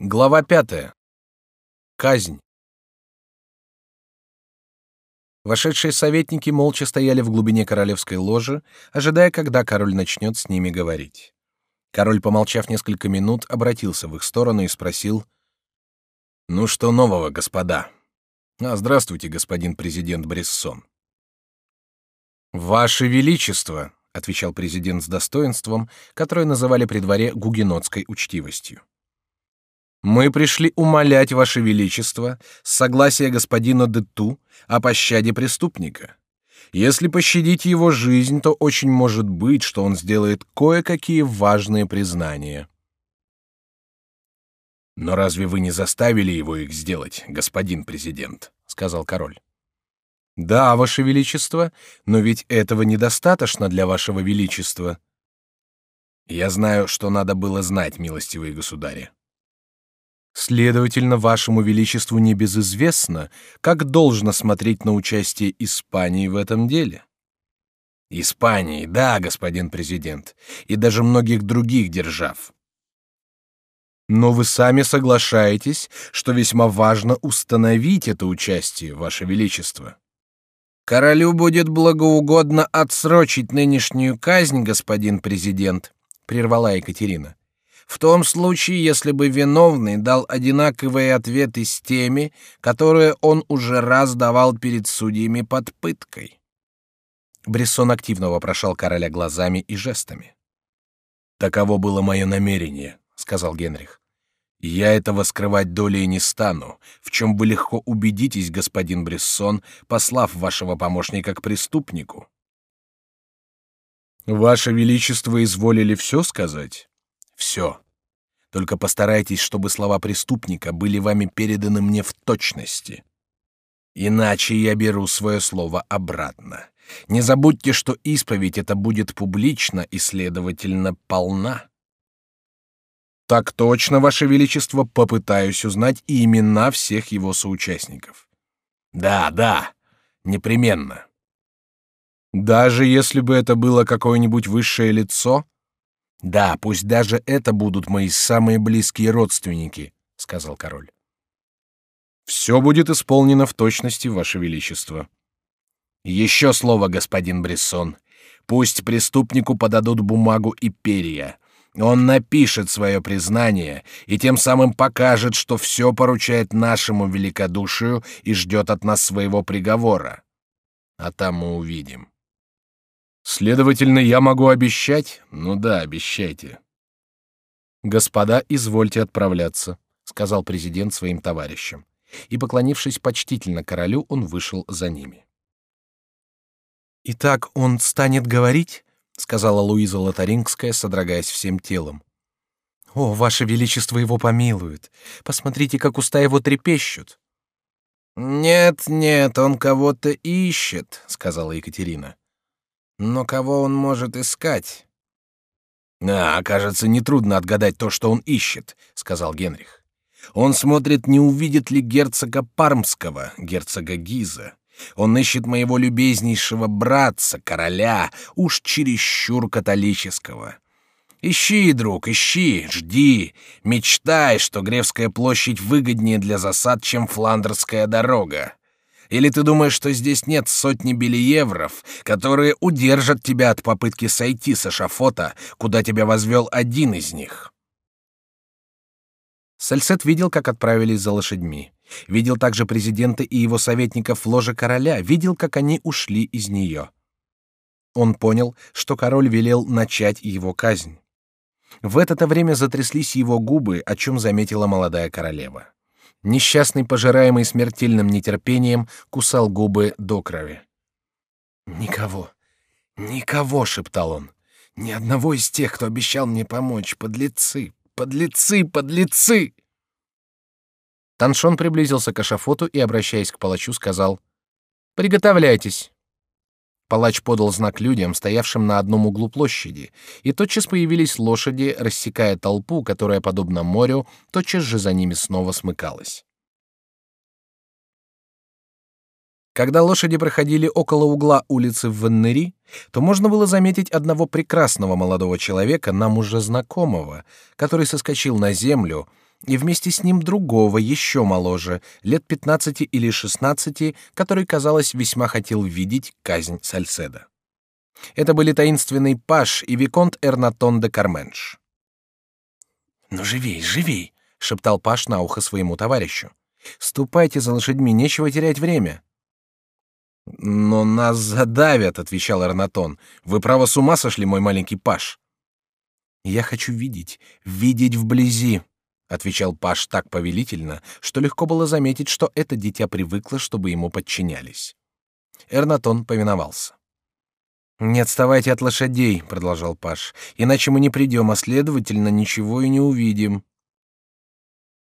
Глава пятая. Казнь. Вошедшие советники молча стояли в глубине королевской ложи, ожидая, когда король начнет с ними говорить. Король, помолчав несколько минут, обратился в их сторону и спросил: "Ну что нового, господа? А здравствуйте, господин президент Брессон". Ваше величество, отвечал президент с достоинством, которое называли при дворе гугенотской учтивостью. Мы пришли умолять ваше величество согласия господина Дету о пощаде преступника. Если пощадить его жизнь, то очень может быть, что он сделает кое-какие важные признания. Но разве вы не заставили его их сделать, господин президент? сказал король. Да, ваше величество, но ведь этого недостаточно для вашего величества. Я знаю, что надо было знать, милостивые государи. Следовательно, вашему величеству не безизвестно, как должно смотреть на участие Испании в этом деле. Испании, да, господин президент, и даже многих других держав. Но вы сами соглашаетесь, что весьма важно установить это участие, ваше величество. Королю будет благоугодно отсрочить нынешнюю казнь, господин президент, прервала Екатерина. В том случае, если бы виновный дал одинаковые ответы с теми, которые он уже раз давал перед судьями под пыткой. Брессон активно вопрошал короля глазами и жестами. «Таково было мое намерение», — сказал Генрих. «Я этого скрывать долей не стану, в чем вы легко убедитесь, господин Брессон, послав вашего помощника к преступнику». «Ваше Величество изволили все сказать?» Все. Только постарайтесь, чтобы слова преступника были вами переданы мне в точности. Иначе я беру свое слово обратно. Не забудьте, что исповедь это будет публично и, следовательно, полна. Так точно, Ваше Величество, попытаюсь узнать имена всех его соучастников. Да, да, непременно. Даже если бы это было какое-нибудь высшее лицо, да, пусть даже это будут мои самые близкие родственники, сказал король. Все будет исполнено в точности, ваше величество. Еще слово, господин Брессон. Пусть преступнику подадут бумагу и перья. Он напишет свое признание и тем самым покажет, что все поручает нашему великодушию и ждет от нас своего приговора. А там мы увидим. Следовательно, я могу обещать? Ну да, обещайте. Господа, извольте отправляться, сказал президент своим товарищам, и поклонившись почтительно королю, он вышел за ними. Итак, он станет говорить, сказала Луиза Лотарингская, содрогаясь всем телом. О, ваше величество его помилует. Посмотрите, как уста его трепещут. Нет, нет, он кого-то ищет, сказала Екатерина. Но кого он может искать? А, кажется, нетрудно отгадать то, что он ищет, сказал Генрих. Он смотрит, не увидит ли герцога Пармского, герцога Гиза. Он ищет моего любезнейшего братца, короля, уж чересчур католического. Ищи, друг, ищи, жди, мечтай, что Гревская площадь выгоднее для засад, чем Фландерская дорога. Или ты думаешь, что здесь нет сотни бельевров, которые удержат тебя от попытки сойти с эшафота, куда тебя возвел один из них?» Сальсет видел, как отправились за лошадьми. Видел также президента и его советников ложе короля, видел, как они ушли из нее. Он понял, что король велел начать его казнь. В это время затряслись его губы, о чем заметила молодая королева. Несчастный, пожираемый смертельным нетерпением, кусал губы до крови. «Никого, никого!» — шептал он. «Ни одного из тех, кто обещал мне помочь. Подлецы, подлецы, подлецы!» Таншон приблизился к ашафоту и, обращаясь к палачу, сказал «Приготовляйтесь». Палач подал знак людям, стоявшим на одном углу площади, и тотчас появились лошади, рассекая толпу, которая, подобно морю, тотчас же за ними снова смыкалась. Когда лошади проходили около угла улицы в Веннери, то можно было заметить одного прекрасного молодого человека, нам уже знакомого, который соскочил на землю, и вместе с ним другого, еще моложе, лет пятнадцати или шестнадцати, который, казалось, весьма хотел видеть казнь Сальседа. Это были таинственный паш и виконт Эрнатон де Карменш. «Ну, живей, живей!» — шептал паш на ухо своему товарищу. «Ступайте за лошадьми, нечего терять время». «Но нас задавят», — отвечал Эрнатон. «Вы право с ума сошли, мой маленький паш?» «Я хочу видеть, видеть вблизи», — отвечал Паш так повелительно, что легко было заметить, что это дитя привыкло, чтобы ему подчинялись. Эрнатон повиновался. «Не отставайте от лошадей», — продолжал Паш, — «иначе мы не придем, а, следовательно, ничего и не увидим».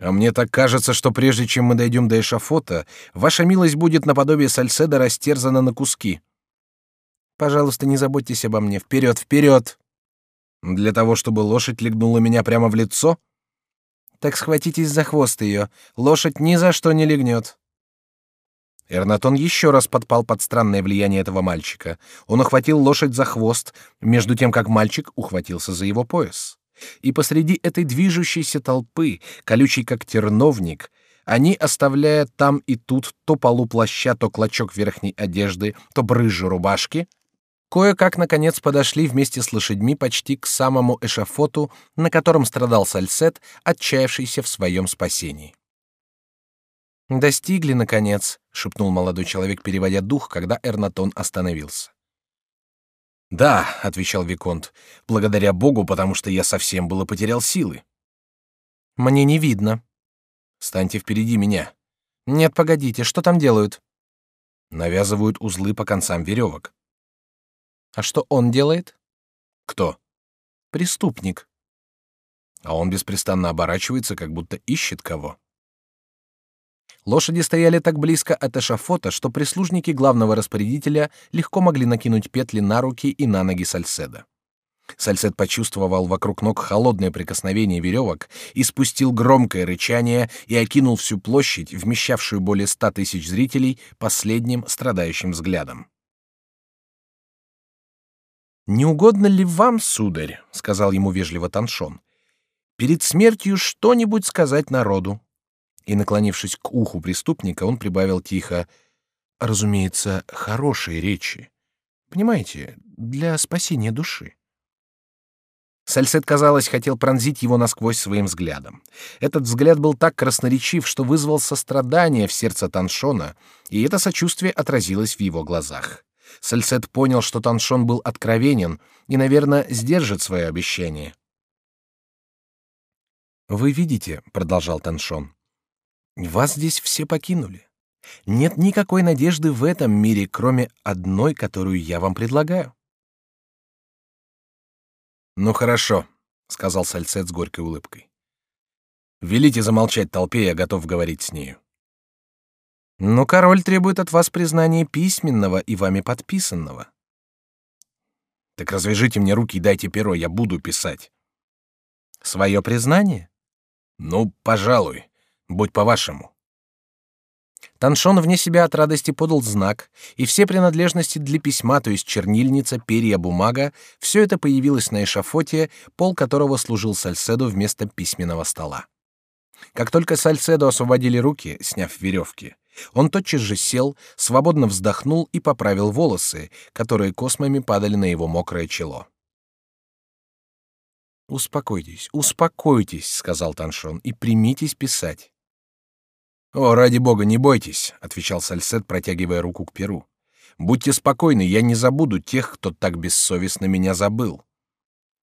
«А мне так кажется, что прежде чем мы дойдем до эшафота, ваша милость будет наподобие Сальседа растерзана на куски». «Пожалуйста, не заботьтесь обо мне. Вперед, вперед!» «Для того, чтобы лошадь легнула меня прямо в лицо?» «Так схватитесь за хвост ее. Лошадь ни за что не легнет». Эрнатон еще раз подпал под странное влияние этого мальчика. Он ухватил лошадь за хвост, между тем как мальчик ухватился за его пояс. И посреди этой движущейся толпы, колючей как терновник, они, оставляя там и тут то полу плаща, то клочок верхней одежды, то брызжу рубашки, кое-как, наконец, подошли вместе с лошадьми почти к самому эшафоту, на котором страдал Сальсет, отчаявшийся в своем спасении. «Достигли, наконец», — шепнул молодой человек, переводя дух, когда Эрнатон остановился. «Да», — отвечал Виконт, — «благодаря Богу, потому что я совсем было потерял силы». «Мне не видно». «Станьте впереди меня». «Нет, погодите, что там делают?» «Навязывают узлы по концам веревок». «А что он делает?» «Кто?» «Преступник». «А он беспрестанно оборачивается, как будто ищет кого». Лошади стояли так близко от эшафота, что прислужники главного распорядителя легко могли накинуть петли на руки и на ноги Сальседа. Сальсед почувствовал вокруг ног холодное прикосновение веревок и спустил громкое рычание и окинул всю площадь, вмещавшую более ста тысяч зрителей, последним страдающим взглядом. «Не угодно ли вам, сударь, — сказал ему вежливо Таншон, — перед смертью что-нибудь сказать народу?» и, наклонившись к уху преступника, он прибавил тихо, разумеется, хорошие речи. Понимаете, для спасения души. Сальсет, казалось, хотел пронзить его насквозь своим взглядом. Этот взгляд был так красноречив, что вызвал сострадание в сердце Таншона, и это сочувствие отразилось в его глазах. Сальсет понял, что Таншон был откровенен и, наверное, сдержит свое обещание. «Вы видите», — продолжал Таншон, вас здесь все покинули. Нет никакой надежды в этом мире, кроме одной, которую я вам предлагаю. Ну хорошо, сказал Сальцет с горькой улыбкой. Велите замолчать толпе, я готов говорить с нею. Но король требует от вас признания письменного и вами подписанного. Так развяжите мне руки и дайте перо, я буду писать. Свое признание? Ну, пожалуй. Будь по-вашему. Таншон вне себя от радости подал знак, и все принадлежности для письма, то есть чернильница, перья, бумага, все это появилось на эшафоте, пол которого служил Сальседу вместо письменного стола. Как только Сальседу освободили руки, сняв веревки, он тотчас же сел, свободно вздохнул и поправил волосы, которые космами падали на его мокрое чело. «Успокойтесь, успокойтесь», — сказал Таншон, — «и примитесь писать. О, ради бога, не бойтесь, отвечал Сальсет, протягивая руку к перу. Будьте спокойны, я не забуду тех, кто так бессовестно меня забыл.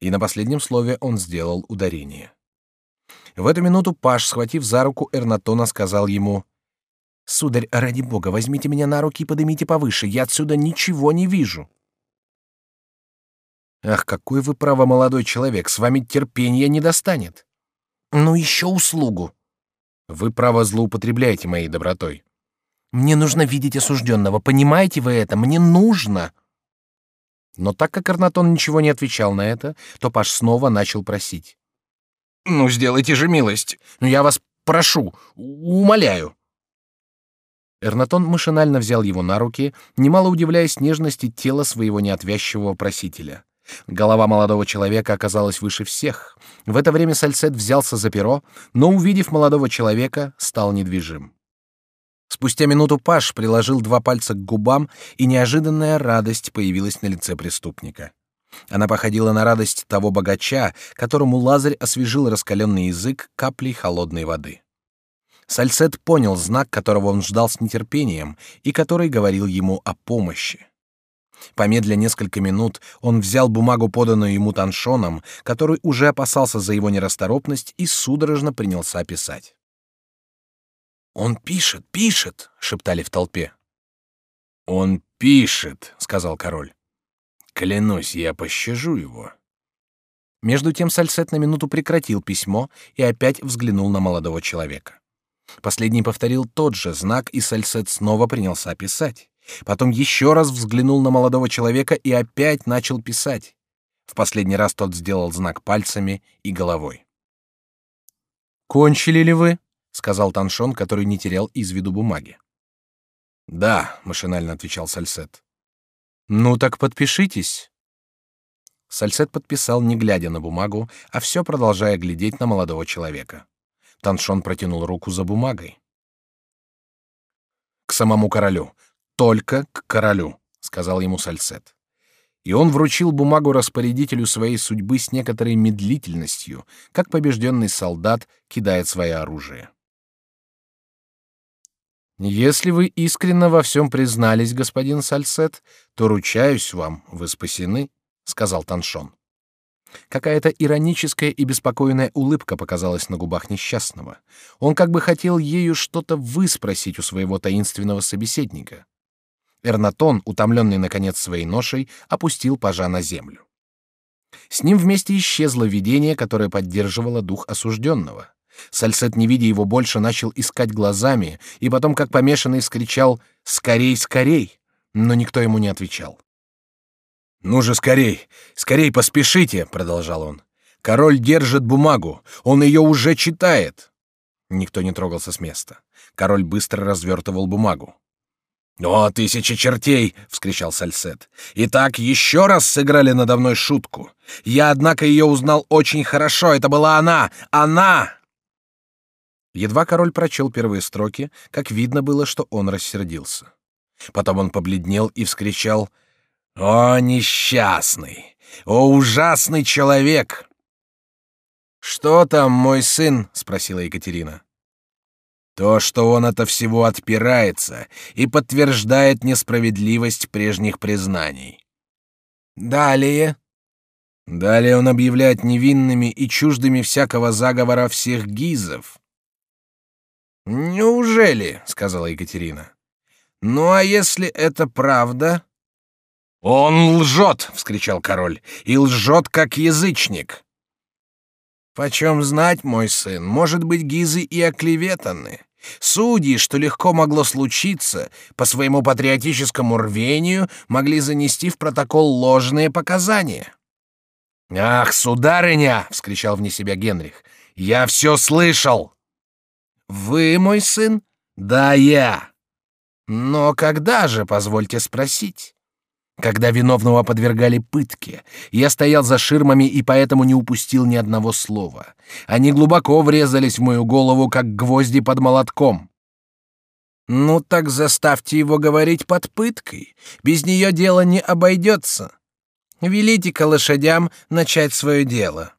И на последнем слове он сделал ударение. В эту минуту Паш, схватив за руку Эрнатона, сказал ему: "Сударь, ради бога, возьмите меня на руки и поднимите повыше. Я отсюда ничего не вижу". Ах, какой вы право молодой человек, с вами терпения не достанет. Ну еще услугу. Вы право злоупотребляете моей добротой. Мне нужно видеть осужденного, понимаете вы это? Мне нужно. Но так как Арнатон ничего не отвечал на это, то Паш снова начал просить. Ну сделайте же милость, ну я вас прошу, умоляю. Эрнатон машинально взял его на руки, немало удивляясь нежности тела своего неотвязчивого просителя. Голова молодого человека оказалась выше всех. В это время Сальсет взялся за перо, но, увидев молодого человека, стал недвижим. Спустя минуту Паш приложил два пальца к губам, и неожиданная радость появилась на лице преступника. Она походила на радость того богача, которому Лазарь освежил раскаленный язык каплей холодной воды. Сальсет понял знак, которого он ждал с нетерпением и который говорил ему о помощи. Помедля несколько минут, он взял бумагу, поданную ему Таншоном, который уже опасался за его нерасторопность, и судорожно принялся писать. «Он пишет, пишет!» — шептали в толпе. «Он пишет!» — сказал король. «Клянусь, я пощажу его». Между тем Сальсет на минуту прекратил письмо и опять взглянул на молодого человека. Последний повторил тот же знак, и Сальсет снова принялся писать. Потом еще раз взглянул на молодого человека и опять начал писать. В последний раз тот сделал знак пальцами и головой. «Кончили ли вы?» — сказал Таншон, который не терял из виду бумаги. «Да», — машинально отвечал Сальсет. «Ну так подпишитесь». Сальсет подписал, не глядя на бумагу, а все продолжая глядеть на молодого человека. Таншон протянул руку за бумагой. «К самому королю только к королю, сказал ему Сальсет. И он вручил бумагу распорядителю своей судьбы с некоторой медлительностью, как побежденный солдат кидает свое оружие. Если вы искренне во всем признались, господин Сальсет, то ручаюсь вам, вы спасены, сказал Таншон. Какая-то ироническая и беспокойная улыбка показалась на губах несчастного. Он как бы хотел ею что-то выспросить у своего таинственного собеседника. Эрнатон, утомленный наконец своей ношей, опустил пажа на землю. С ним вместе исчезло видение, которое поддерживало дух осужденного. Сальсет, не видя его больше, начал искать глазами, и потом, как помешанный, скричал «Скорей, скорей!», но никто ему не отвечал. «Ну же, скорей! Скорей поспешите!» — продолжал он. «Король держит бумагу, он ее уже читает!» Никто не трогался с места. Король быстро развертывал бумагу. «О, тысяча чертей!» — вскричал Сальсет. «Итак, еще раз сыграли надо мной шутку. Я, однако, ее узнал очень хорошо. Это была она! Она!» Едва король прочел первые строки, как видно было, что он рассердился. Потом он побледнел и вскричал «О, несчастный! О, ужасный человек!» «Что там, мой сын?» — спросила Екатерина. То, что он от всего отпирается и подтверждает несправедливость прежних признаний. Далее. Далее он объявляет невинными и чуждыми всякого заговора всех гизов. «Неужели?» — сказала Екатерина. «Ну а если это правда?» «Он лжет!» — вскричал король. «И лжет, как язычник!» «Почем знать, мой сын? Может быть, гизы и оклеветаны. Судьи, что легко могло случиться, по своему патриотическому рвению могли занести в протокол ложные показания. «Ах, сударыня!» — вскричал вне себя Генрих. «Я все слышал!» «Вы мой сын?» «Да, я!» «Но когда же, позвольте спросить?» Когда виновного подвергали пытке. Я стоял за ширмами и поэтому не упустил ни одного слова. Они глубоко врезались в мою голову, как гвозди под молотком. Ну так заставьте его говорить под пыткой. Без нее дело не обойдется. Велите-ка лошадям начать свое дело.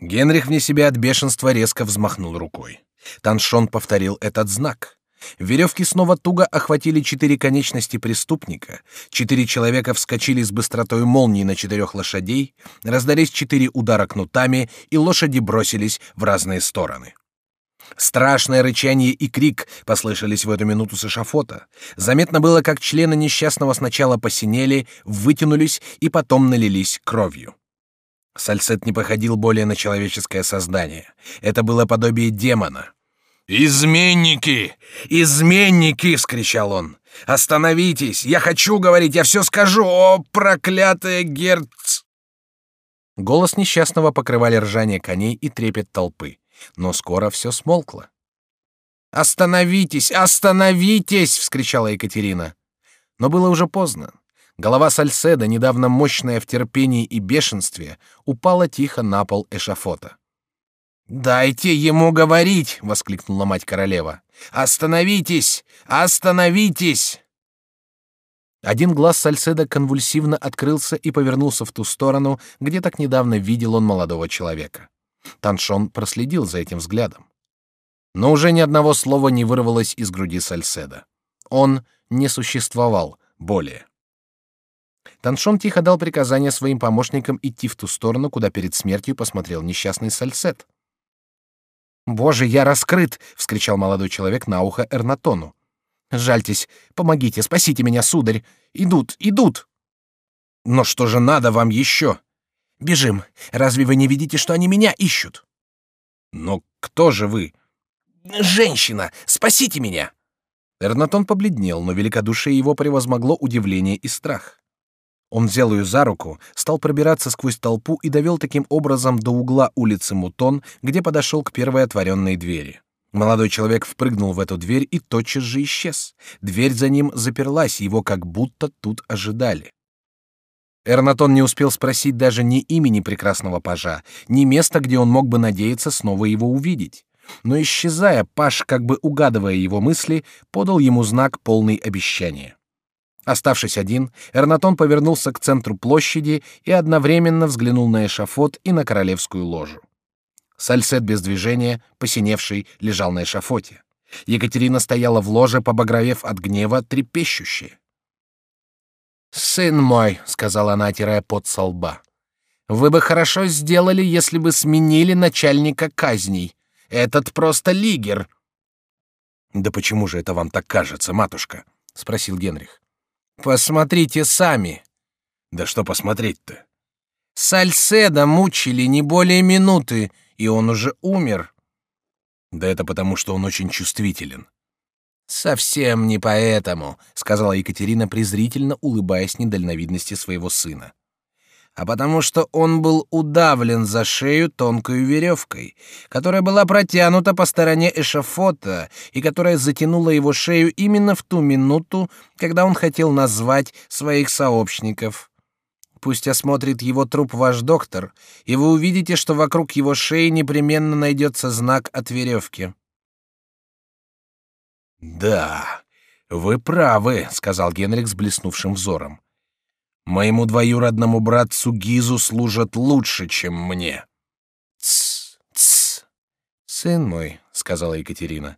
Генрих вне себя от бешенства резко взмахнул рукой. Таншон повторил этот знак. Веревки снова туго охватили четыре конечности преступника. Четыре человека вскочили с быстротой молнии на четырех лошадей, раздались четыре удара кнутами, и лошади бросились в разные стороны. Страшное рычание и крик послышались в эту минуту с эшафота. Заметно было, как члены несчастного сначала посинели, вытянулись и потом налились кровью. Сальсет не походил более на человеческое создание. Это было подобие демона. «Изменники! Изменники!» — вскричал он. «Остановитесь! Я хочу говорить, я все скажу! О, проклятая герц!» Голос несчастного покрывали ржание коней и трепет толпы, но скоро все смолкло. «Остановитесь! Остановитесь!» — вскричала Екатерина. Но было уже поздно. Голова Сальседа, недавно мощная в терпении и бешенстве, упала тихо на пол эшафота. «Дайте ему говорить!» — воскликнула мать королева. «Остановитесь! Остановитесь!» Один глаз Сальседа конвульсивно открылся и повернулся в ту сторону, где так недавно видел он молодого человека. Таншон проследил за этим взглядом. Но уже ни одного слова не вырвалось из груди Сальседа. Он не существовал более. Таншон тихо дал приказание своим помощникам идти в ту сторону, куда перед смертью посмотрел несчастный Сальсет. «Боже, я раскрыт!» — вскричал молодой человек на ухо Эрнатону. «Жальтесь, помогите, спасите меня, сударь! Идут, идут!» «Но что же надо вам еще?» «Бежим! Разве вы не видите, что они меня ищут?» «Но кто же вы?» «Женщина! Спасите меня!» Эрнатон побледнел, но великодушие его превозмогло удивление и страх. Он взял ее за руку, стал пробираться сквозь толпу и довел таким образом до угла улицы Мутон, где подошел к первой отворенной двери. Молодой человек впрыгнул в эту дверь и тотчас же исчез. Дверь за ним заперлась, его как будто тут ожидали. Эрнатон не успел спросить даже ни имени прекрасного пажа, ни места, где он мог бы надеяться снова его увидеть. Но исчезая, паж, как бы угадывая его мысли, подал ему знак полный обещания. Оставшись один, Эрнатон повернулся к центру площади и одновременно взглянул на эшафот и на королевскую ложу. Сальсет без движения, посиневший, лежал на эшафоте. Екатерина стояла в ложе, побагровев от гнева, трепещущая. «Сын мой», — сказала она, отирая пот со лба, — «вы бы хорошо сделали, если бы сменили начальника казней. Этот просто лигер». «Да почему же это вам так кажется, матушка?» — спросил Генрих. Посмотрите сами. Да что посмотреть-то? Сальседа мучили не более минуты, и он уже умер. Да это потому, что он очень чувствителен. Совсем не поэтому, сказала Екатерина презрительно, улыбаясь недальновидности своего сына а потому что он был удавлен за шею тонкой веревкой, которая была протянута по стороне эшафота и которая затянула его шею именно в ту минуту, когда он хотел назвать своих сообщников. Пусть осмотрит его труп ваш доктор, и вы увидите, что вокруг его шеи непременно найдется знак от веревки. Да, вы правы, сказал Генрих с блеснувшим взором. Моему двоюродному братцу Гизу служат лучше, чем мне. Тс, тс. Сын мой, сказала Екатерина,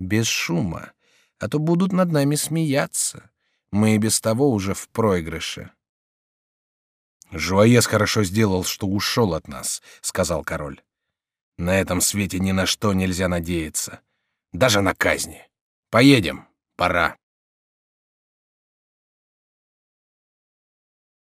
без шума, а то будут над нами смеяться. Мы и без того уже в проигрыше. Жуаес хорошо сделал, что ушел от нас, сказал король. На этом свете ни на что нельзя надеяться, даже на казни. Поедем, пора.